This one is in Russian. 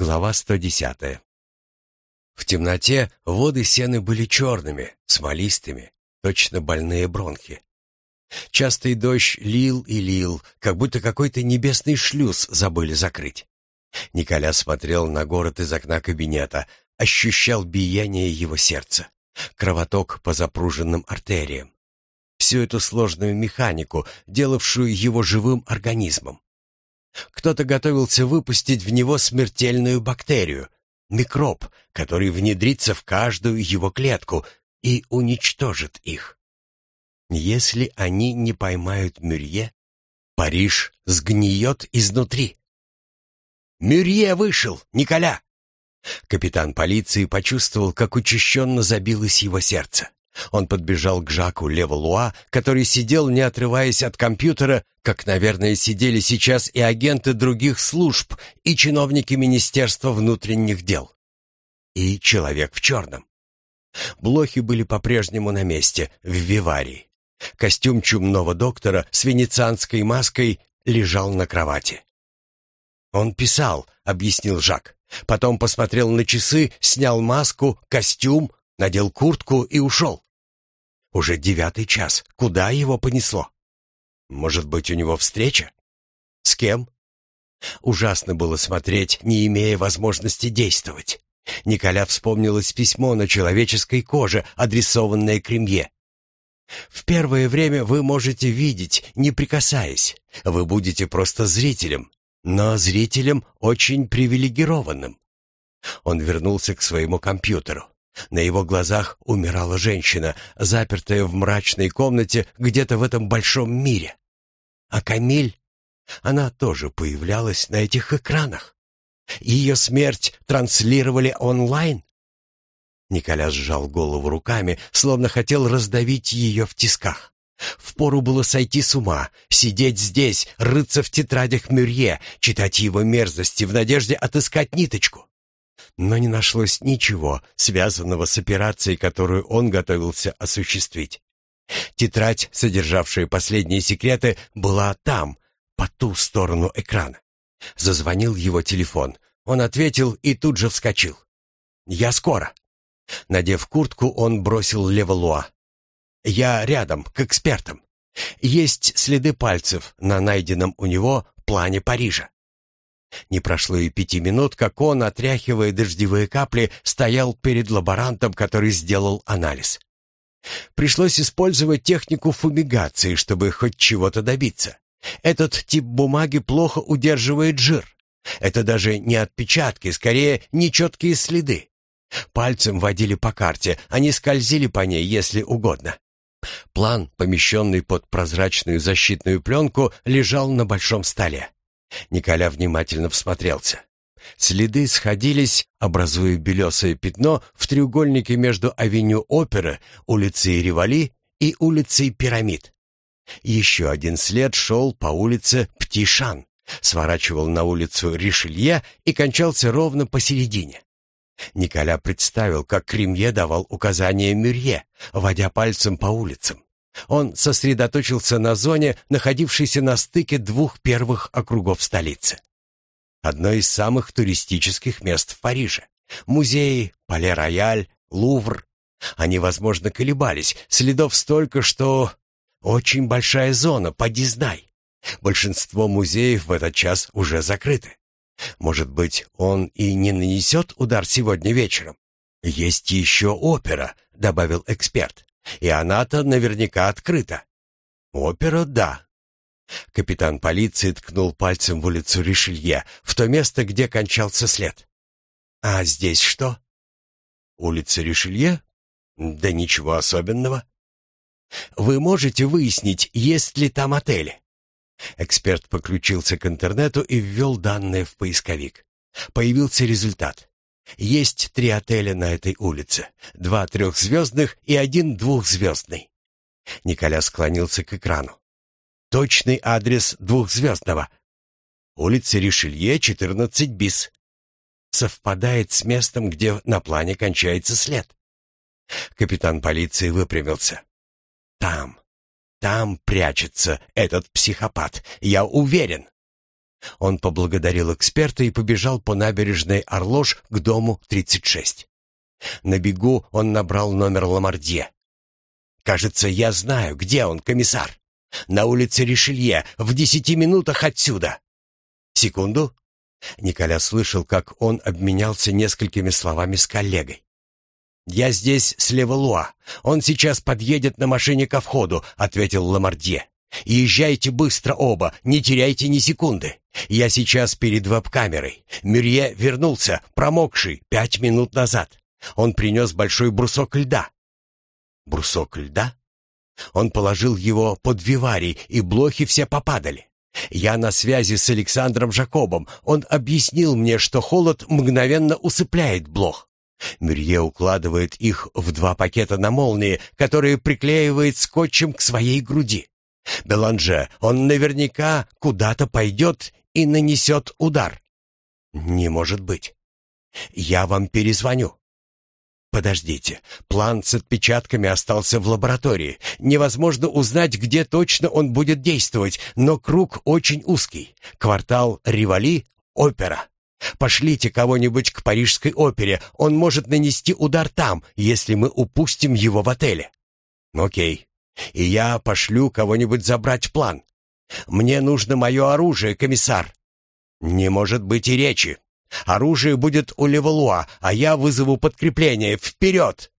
Глава 110. В темноте воды сены были черными, смолистыми, точно больные бронхи. Частый дождь лил и лил, как будто какой-то небесный шлюз забыли закрыть. Николя смотрел на город из окна кабинета, ощущал биение его сердца, кровоток по запруженным артериям. Всю эту сложную механику, делавшую его живым организмом. Кто-то готовился выпустить в него смертельную бактерию, микроб, который внедрится в каждую его клетку и уничтожит их. Если они не поймают Мюрье, Париж сгниет изнутри. «Мюрье вышел, Николя!» Капитан полиции почувствовал, как учащенно забилось его сердце. Он подбежал к Жаку Левалуа, который сидел, не отрываясь от компьютера, как, наверное, сидели сейчас и агенты других служб, и чиновники Министерства внутренних дел. И человек в черном. Блохи были по-прежнему на месте, в виварии. Костюм чумного доктора с венецианской маской лежал на кровати. «Он писал», — объяснил Жак. Потом посмотрел на часы, снял маску, костюм, надел куртку и ушел. Уже девятый час. Куда его понесло? Может быть, у него встреча? С кем? Ужасно было смотреть, не имея возможности действовать. Николя вспомнилось письмо на человеческой коже, адресованное Кремье. В первое время вы можете видеть, не прикасаясь. Вы будете просто зрителем, но зрителем очень привилегированным. Он вернулся к своему компьютеру. На его глазах умирала женщина, запертая в мрачной комнате где-то в этом большом мире. А Камиль, она тоже появлялась на этих экранах. Ее смерть транслировали онлайн. Николя сжал голову руками, словно хотел раздавить ее в тисках. Впору было сойти с ума, сидеть здесь, рыться в тетрадях Мюрье, читать его мерзости в надежде отыскать ниточку. Но не нашлось ничего, связанного с операцией, которую он готовился осуществить. Тетрадь, содержавшая последние секреты, была там, по ту сторону экрана. Зазвонил его телефон. Он ответил и тут же вскочил. «Я скоро». Надев куртку, он бросил Левалуа. «Я рядом, к экспертам. Есть следы пальцев на найденном у него плане Парижа. Не прошло и пяти минут, как он, отряхивая дождевые капли, стоял перед лаборантом, который сделал анализ. Пришлось использовать технику фумигации, чтобы хоть чего-то добиться. Этот тип бумаги плохо удерживает жир. Это даже не отпечатки, скорее нечеткие следы. Пальцем водили по карте, они скользили по ней, если угодно. План, помещенный под прозрачную защитную пленку, лежал на большом столе. Николя внимательно всмотрелся. Следы сходились, образуя белесое пятно в треугольнике между авеню Опера, улицей Ривали и улицей Пирамид. Еще один след шел по улице Птишан, сворачивал на улицу Ришелье и кончался ровно посередине. Николя представил, как Кремье давал указания Мюрье, водя пальцем по улицам. Он сосредоточился на зоне, находившейся на стыке двух первых округов столицы. Одно из самых туристических мест в Париже. Музеи, Пале-Рояль, Лувр. Они, возможно, колебались. Следов столько, что... Очень большая зона, поди знай. Большинство музеев в этот час уже закрыты. Может быть, он и не нанесет удар сегодня вечером? «Есть еще опера», — добавил эксперт. И она-то наверняка открыта. Опера — да. Капитан полиции ткнул пальцем в улицу Ришелье, в то место, где кончался след. А здесь что? Улица Ришелье? Да ничего особенного. Вы можете выяснить, есть ли там отели? Эксперт подключился к интернету и ввел данные в поисковик. Появился результат. Есть три отеля на этой улице. Два трехзвездных и один двухзвездный. Николя склонился к экрану. Точный адрес двухзвездного. Улица Ришелье, 14 бис. Совпадает с местом, где на плане кончается след. Капитан полиции выпрямился. Там, там прячется этот психопат, я уверен. Он поблагодарил эксперта и побежал по набережной Орлож к дому 36. На бегу он набрал номер Ламардье. «Кажется, я знаю, где он, комиссар. На улице Ришелье, в десяти минутах отсюда». «Секунду». Николя слышал, как он обменялся несколькими словами с коллегой. «Я здесь с Левалуа. Он сейчас подъедет на машине ко входу», — ответил Ламардье. «Езжайте быстро оба, не теряйте ни секунды. Я сейчас перед веб-камерой. Мюрье вернулся, промокший, пять минут назад. Он принес большой брусок льда». «Брусок льда?» Он положил его под виварий, и блохи все попадали. Я на связи с Александром Жакобом. Он объяснил мне, что холод мгновенно усыпляет блох. Мюрье укладывает их в два пакета на молнии, которые приклеивает скотчем к своей груди. Беланже, он наверняка куда-то пойдет и нанесет удар. Не может быть. Я вам перезвоню. Подождите, план с отпечатками остался в лаборатории. Невозможно узнать, где точно он будет действовать, но круг очень узкий. Квартал Ривали — опера. Пошлите кого-нибудь к парижской опере, он может нанести удар там, если мы упустим его в отеле. Окей. И я пошлю кого-нибудь забрать план. Мне нужно мое оружие, комиссар. Не может быть и речи. Оружие будет у Левалуа, а я вызову подкрепление. Вперед!»